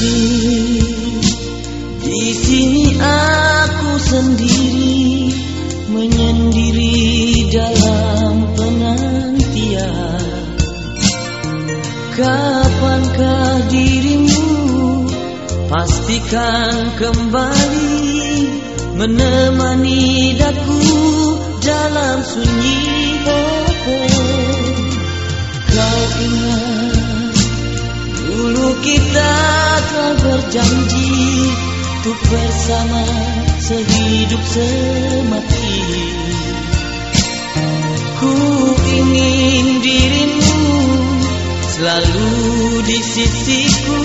Di sini aku sendiri Menyendiri dalam penantian. Kapankah dirimu? Pastikan kembali Menemani daku dalam sunyi oh. Kau ingat dulu kita berjanji untuk bersama sehidup semati. Ku ingin dirimu selalu di sisiku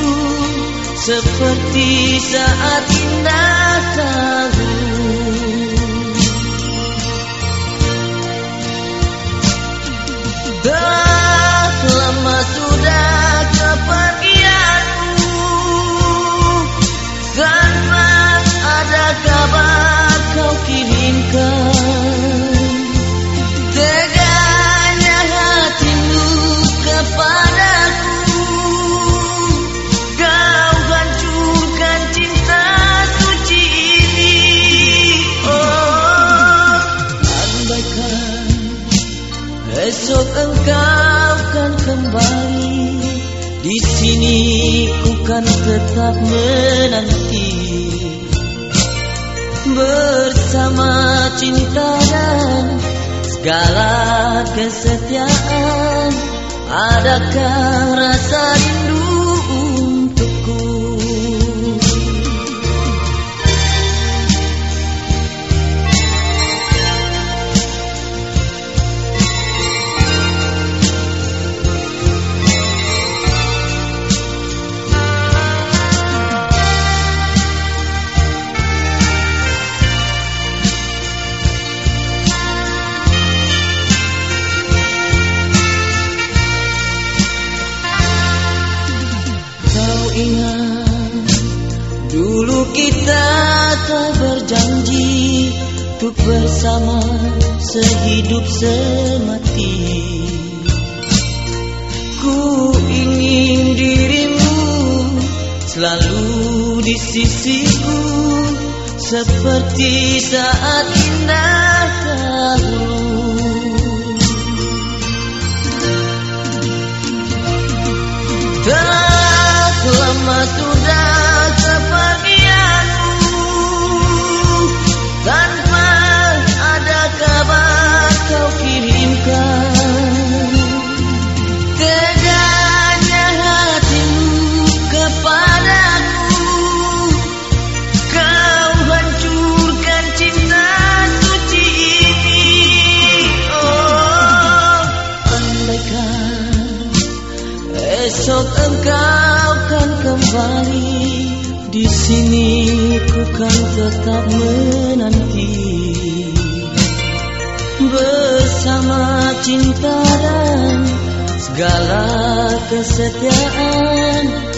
Seperti saat indah tahun di sini ku kan tetap menanti bersama cinta dan segala kesetiaan. Adakah rasa rindu kita telah berjanji untuk bersama sehidup semati. Ku ingin dirimu selalu di sisiku seperti saat indah dahulu. Telah lama sudah Esok engkau kan kembali. Di sini ku kan tetap menanti. Bersama cinta dan segala kesetiaan